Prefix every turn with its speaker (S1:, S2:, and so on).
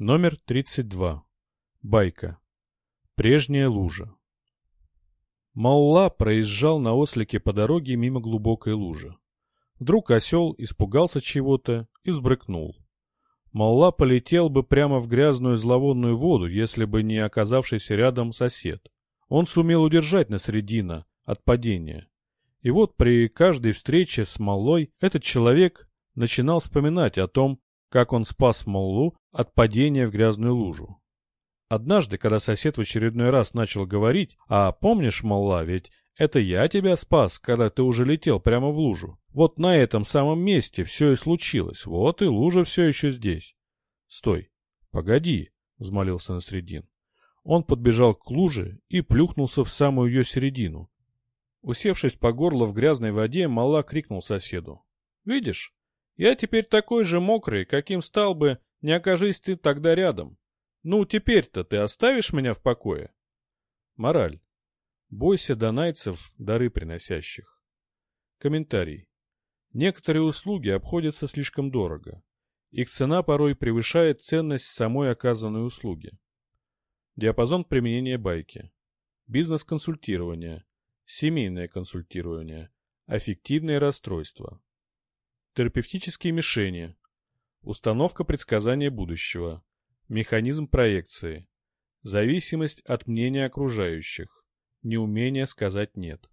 S1: Номер 32. Байка. Прежняя лужа. Малла проезжал на ослике по дороге мимо глубокой лужи. Вдруг осел испугался чего-то и сбрыкнул. Малла полетел бы прямо в грязную зловонную воду, если бы не оказавшийся рядом сосед. Он сумел удержать на средина от падения. И вот при каждой встрече с Маллой этот человек начинал вспоминать о том, как он спас Маллу от падения в грязную лужу. Однажды, когда сосед в очередной раз начал говорить, «А помнишь, Малла, ведь это я тебя спас, когда ты уже летел прямо в лужу. Вот на этом самом месте все и случилось. Вот и лужа все еще здесь». «Стой, погоди», — взмолился Насредин. Он подбежал к луже и плюхнулся в самую ее середину. Усевшись по горло в грязной воде, Малла крикнул соседу. «Видишь, я теперь такой же мокрый, каким стал бы, не окажись ты тогда рядом. Ну, теперь-то ты оставишь меня в покое? Мораль. Бойся донайцев, дары приносящих. Комментарий. Некоторые услуги обходятся слишком дорого. Их цена порой превышает ценность самой оказанной услуги. Диапазон применения байки. Бизнес-консультирование. Семейное консультирование. Аффективное расстройство. Терапевтические мишени. Установка предсказания будущего. Механизм проекции. Зависимость от мнения окружающих. Неумение сказать «нет».